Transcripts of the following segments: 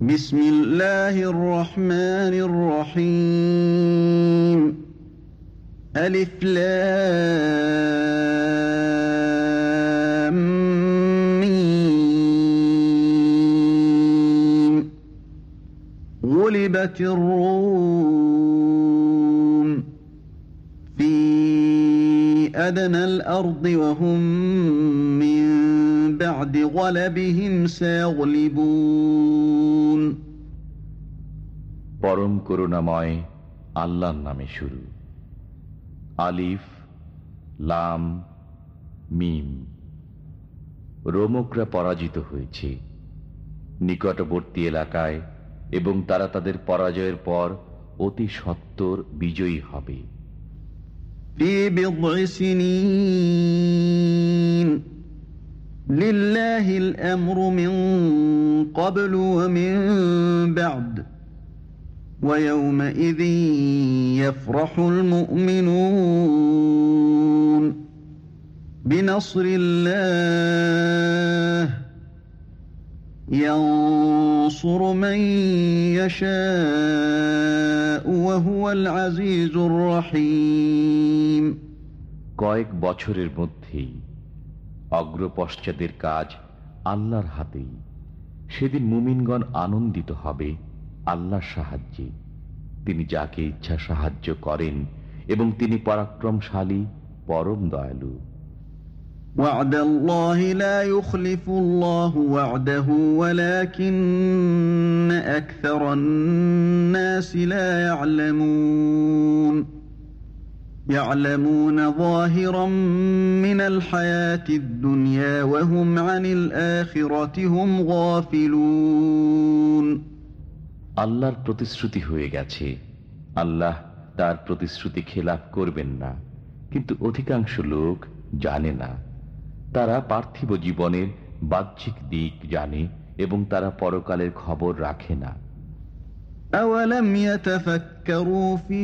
بسم الله الرحمن الرحيم ألف لام ميم غلبت الروم في أدنى الأرض وهم من بعد غلبهم سيغلبون পরম করুণাময় আল্লাহর নামে শুরু আলিফ লাম মিম রোমকরা পরাজিত হয়েছে নিকটবর্তী এলাকায় এবং তারা তাদের পরাজয়ের পর অতি সত্তর বিজয়ী হবে في بضع سنين لله الأمر من قبل ومن بعد ويومئذ يفرح المؤمنون بنصر الله ينصر من يشاء وهو العزيز الرحيم কয়েক বছরের মধ্যেই অগ্রপশ্চাতের কাজ আল্লাহর হাতেই সেদিন মুমিনগণ আনন্দিত হবে আল্লাহর সাহায্যে তিনি যাকে ইচ্ছা সাহায্য করেন এবং তিনি পরাক্রমশালী পরম দয়ালু وعد الله لا يخلف الله وعده ولكن أكثر الناس لا يعلمون يعلمون ظاهرا من الحياة الدنيا وهم عن الآخرة هم غافلون আল্লাহর প্রতিশ্রুতি হয়ে গেছে আল্লাহ তার প্রতিশ্রুতি খেলাফ করবেন না কিন্তু অধিকাংশ লোক জানে না তারা পার্থিব জীবনের বাহ্যিক দিক জানে এবং তারা পরকালের খবর রাখে না أولم يتفكروا في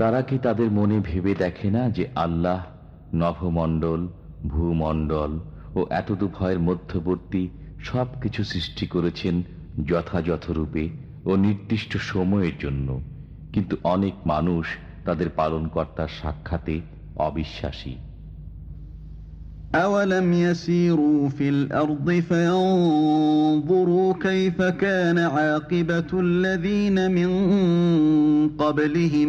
তারা কি তাদের মনে ভেবে দেখে না যে আল্লাহ নভমণ্ডল ভূমণ্ডল ও এতদুভয়ের মধ্যবর্তী সব কিছু সৃষ্টি করেছেন যথাযথ রূপে ও নির্দিষ্ট সময়ের জন্য কিন্তু অনেক মানুষ তাদের পালনকর্তার সাক্ষাতে অবিশ্বাসী أولم يسيروا في الأرض فينظروا كيف كان عاقبة الذين من قبلهم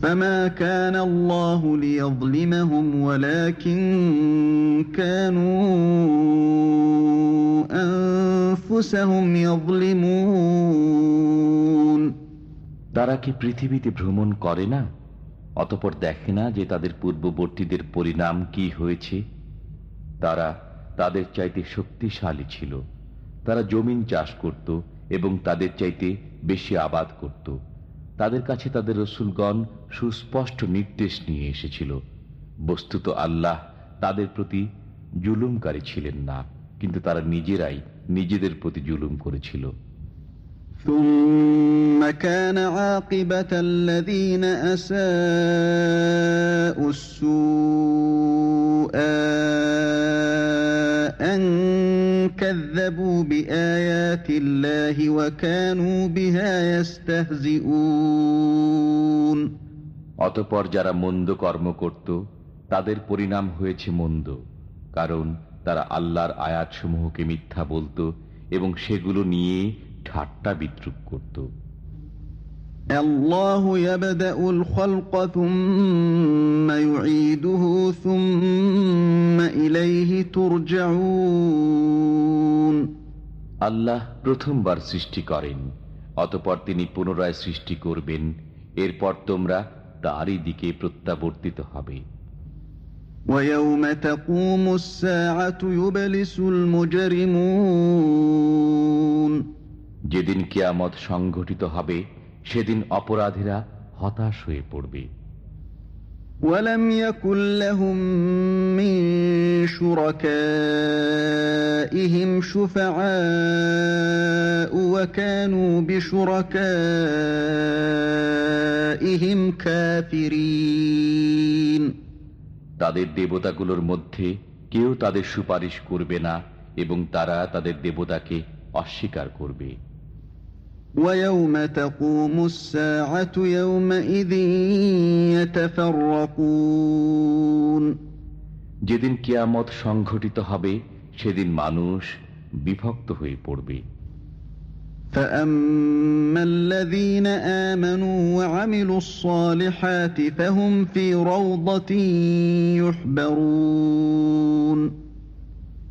فما كان الله ليظلمهم ولكن كانوا أنفسهم يظلمون তারা কি পৃথিবীতে ভ্রমণ করে না অতপর দেখে না যে তাদের পূর্ববর্তীদের পরিণাম কি হয়েছে তারা তাদের চাইতে শক্তিশালী ছিল তারা জমিন চাষ করত এবং তাদের চাইতে বেশি আবাদ করত তাদের কাছে তাদের রসুলগণ সুস্পষ্ট নির্দেশ নিয়ে এসেছিল বস্তুত আল্লাহ তাদের প্রতি জুলুমকারী ছিলেন না কিন্তু তারা নিজেরাই নিজেদের প্রতি জুলুম করেছিল ثم كان عاقبة الذين أساءوا السوء অতপর যারা মন্দ কর্ম করত, তাদের পরিণাম হয়েছে মন্দ, কারণ তারা আল্লাহর আয়াতসমূহকে মিথ্যা বলতো এবং সেগুলো নিয়ে ঠাট্টা বিদ্রুপ করত। الله يبدأ الخلق ثم يعيده ثم إليه ترجعون আল্লাহ প্রথমবার সৃষ্টি করেন অতপর তিনি পুনরায় সৃষ্টি করবেন এরপর তোমরা তারই দিকে প্রত্যাবর্তিত হবে ويوم تقوم الساعة يبلس المجرمون যেদিন কিয়ামত সংঘটিত হবে সেদিন অপরাধীরা হতাশ হয়ে পড়বে ولم يكن لهم من شركائهم شفعاء وكانوا بشركائهم كافرين তাদের দেবতাগুলোর মধ্যে কেউ তাদের সুপারিশ করবে না এবং তারা তাদের দেবতাকে অস্বীকার করবে ويوم تقوم الساعة يومئذ يتفرقون যেদিন কিয়ামত সংঘটিত হবে সেদিন মানুষ বিভক্ত হয়ে পড়বে فأما الذين آمنوا وعملوا الصالحات فهم في روضة يحبرون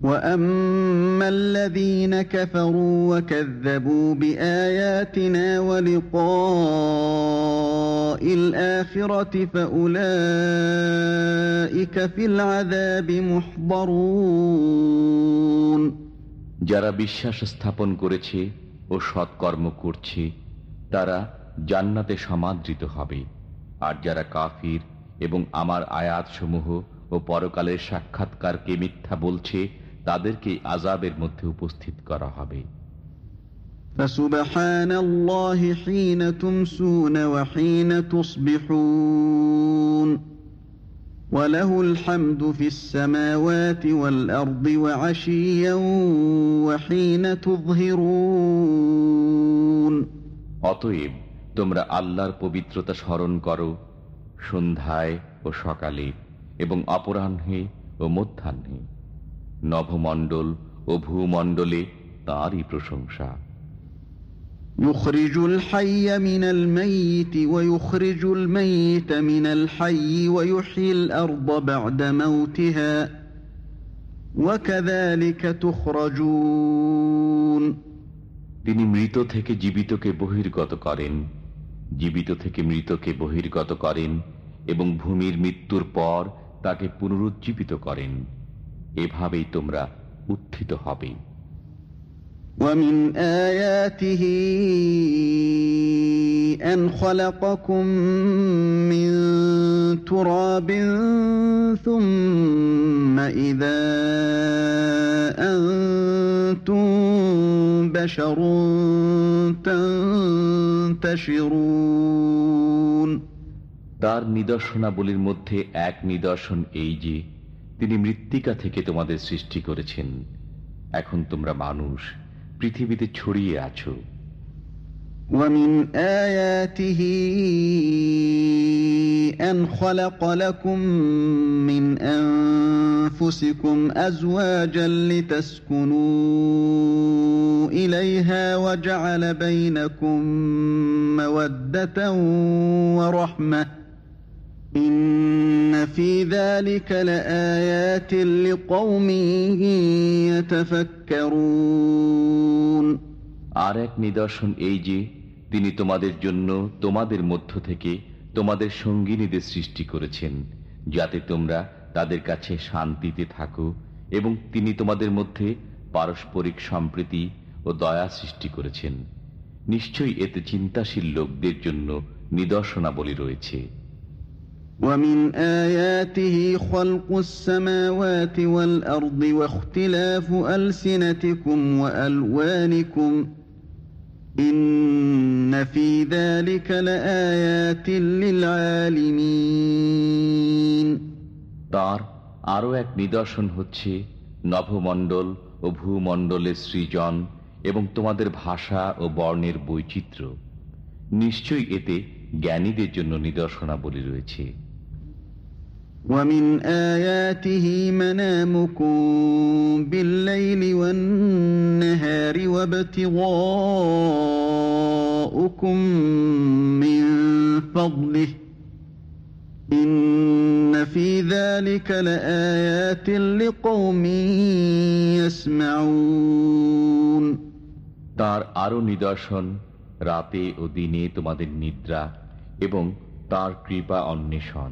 وأما الذين كفروا وكذبوا بآياتنا ولقاء الآخرة فأولئك في العذاب محضرون যারা বিশ্বাস স্থাপন করেছে ও সৎকর্ম করছে তারা জান্নাতে সমাদৃত হবে আর যারা কাফির এবং আমার আয়াতসমূহ ও পরকালের সাক্ষাৎকারকে মিথ্যা বলছে তাদেরকে আজাবের মধ্যে উপস্থিত করা হবে। অতএব তোমরা আল্লাহর পবিত্রতা স্মরণ করো সন্ধ্যায় ও সকালে এবং অপরাহ্নে ও মধ্যাহ্নে। নভমণ্ডল ও ভূমণ্ডলে তাঁরই প্রশংসা يخرج الحي من الميت ويخرج الميت من الحي ويحيي الأرض بعد موتها وكذلك تخرجون তিনি মৃত থেকে জীবিতকে বহির্গত করেন জীবিত থেকে মৃতকে বহির্গত করেন এবং ভূমির মৃত্যুর পর তাকে পুনরুজ্জীবিত করেন এভাবেই তোমরা উত্থিত হবে ومن آياته أن خلقكم من تراب ثم إذا أنتم بشر تنتشرون তার নিদর্শনাবলীর মধ্যে এক নিদর্শন এই যে তিনি মৃত্তিকা থেকে তোমাদের সৃষ্টি করেছেন এখন তোমরা মানুষ পৃথিবীতে ছড়িয়ে আছো ومن آياته أن خلق لكم من أنفسكم أزواجا لتسكنوا إليها وجعل بينكم مودة ورحمة আর এক নিদর্শন এই যে, তিনি তোমাদের জন্য তোমাদের মধ্য থেকে তোমাদের সঙ্গিনীদের সৃষ্টি করেছেন, যাতে তোমরা তাদের কাছে শান্তিতে থাকো এবং তিনি তোমাদের মধ্যে পারস্পরিক সম্প্রীতি ও দয়া সৃষ্টি করেছেন। নিশ্চয়ই এতে চিন্তাশীল লোকদের জন্য নিদর্শনাবলী রয়েছে। ومن آياته خلق السماوات والأرض واختلاف ألسنتكم وألوانكم إن في ذلك لآيات للعالمين তার আরও এক নিদর্শন হচ্ছে নভমণ্ডল ও ভূমণ্ডলের সৃজন এবং তোমাদের ভাষা ও বর্ণের বৈচিত্র্য নিশ্চয়ই এতে জ্ঞানীদের জন্য নিদর্শনাবলী রয়েছে ومن آياته منامكم بالليل والنهار وابتغاؤكم من فضله إن في ذلك لآيات لقوم يسمعون তার আরো নিদর্শন রাতে ও দিনে তোমাদের নিদ্রা এবং তার কৃপা অন্বেষণ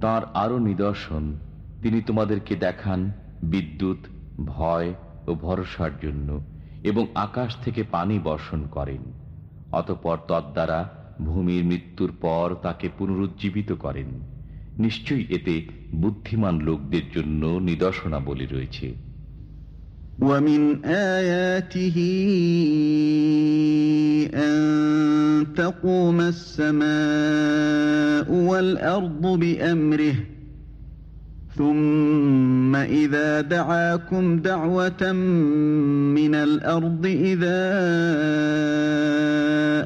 তার আরও নিদর্শন, তিনি তোমাদেরকে দেখান বিদ্যুৎ, ভয় ও ভরসার জন্য এবং আকাশ থেকে পানি বর্ষণ করেন। অতপর তদ্বারা ভূমির মৃত্যুর পর তাকে পুনরুজ্জীবিত করেন। নিশ্চয়ই এতে বুদ্ধিমান লোকদের জন্য নিদর্শনাবলী রয়েছে। ومن آياته أن تقوم السماء والأرض بأمره ثم إذا دعاكم دعوة من الأرض إذا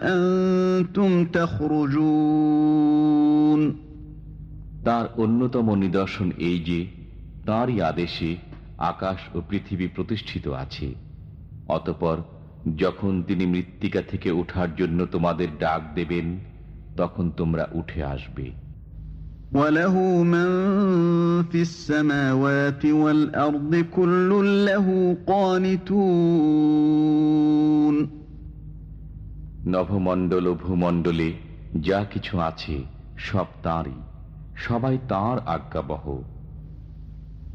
أنتم تخرجون তার অন্যতম নিদর্শন এই যে তাঁরই আদেশে আকাশ ও পৃথিবী প্রতিষ্ঠিত আছে অতপর যখন তিনি মৃত্তিকা থেকে ওঠার জন্য তোমাদের ডাক দেবেন তখন তোমরা উঠে আসবে وله من في السماوات والأرض كل له قانتون নভমণ্ডল ও ভূমণ্ডলে যা কিছু আছে সব তাঁরই সবাই তাঁর আজ্ঞাবহ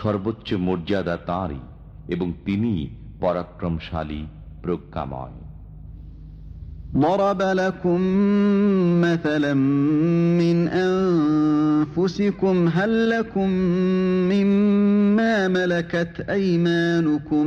সর্বোচ্চ মর্যাদা তাঁরই এবং তিনি পরাক্রমশালী প্রজ্ঞাময় ضرب لكم مثلا من أنفسكم هل لكم مما ملكت أيمانكم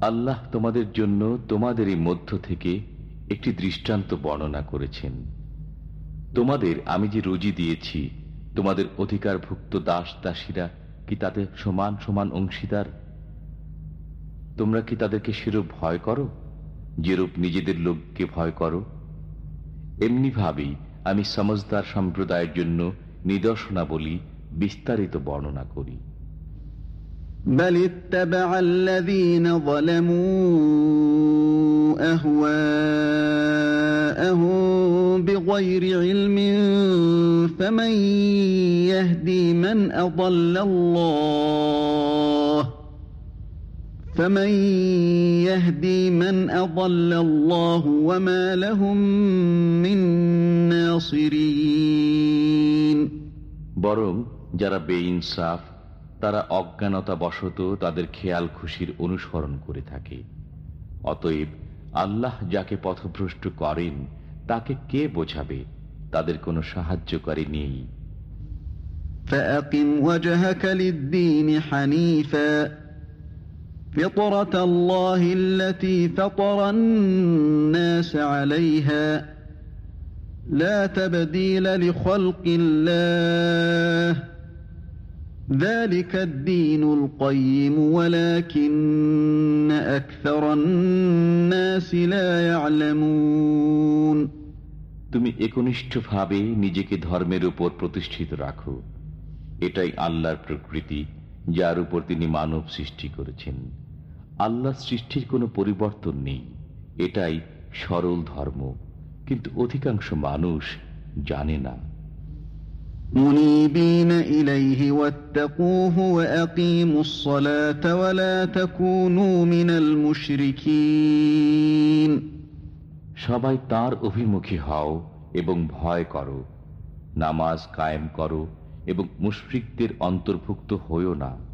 আল্লাহ তোমাদের জন্য তোমাদেরই মধ্য থেকে একটি দৃষ্টান্ত বর্ণনা করেছেন। তোমাদের আমি যে রুজি দিয়েছি, তোমাদের অধিকারভুক্ত দাস দাসীরা কি তাদের সমান সমান অংশীদার? তোমরা কি তাদেরকে সেরূপ ভয় করো, যেরূপ নিজেদের লোককে ভয় করো? এমনি ভাবেই আমি সমজদার সম্প্রদায়ের জন্য নিদর্শনাবলী বিস্তারিত বর্ণনা করি بل اتبع الذين ظلموا أهواءهم بغير علم فمن يهدي من أضل الله فمن يهدي من أضل الله وما لهم من ناصرين বরং যারা বেইনসাফ তারা অজ্ঞানতা বশত তাদের খেয়াল খুশির অনুসরণ করে থাকে অতএব আল্লাহ যাকে পথভ্রষ্ট করেন তাকে কে বোঝাবে তাদের কোনো সাহায্যকারী নেই فأقم وجهك للدين حنيفا فطرة الله التي فطر الناس عليها لا تبديل لخلق الله ذلك الدين القيم ولكن أكثر الناس لا يعلمون তুমি একনিষ্ঠভাবে নিজেকে ধর্মের উপর প্রতিষ্ঠিত রাখো এটাই আল্লাহর প্রকৃতি যার উপর তিনি মানব সৃষ্টি করেছেন আল্লাহ সৃষ্টির কোনো পরিবর্তন নেই এটাই সরল ধর্ম কিন্তু অধিকাংশ মানুষ জানে না منيبين إليه واتقوه وأقيموا الصلاة ولا تكونوا من المشركين সবাই তার অভিমুখী হও এবং ভয় করো নামাজ কায়েম করো এবং মুশফিকদের অন্তর্ভুক্ত হইও না।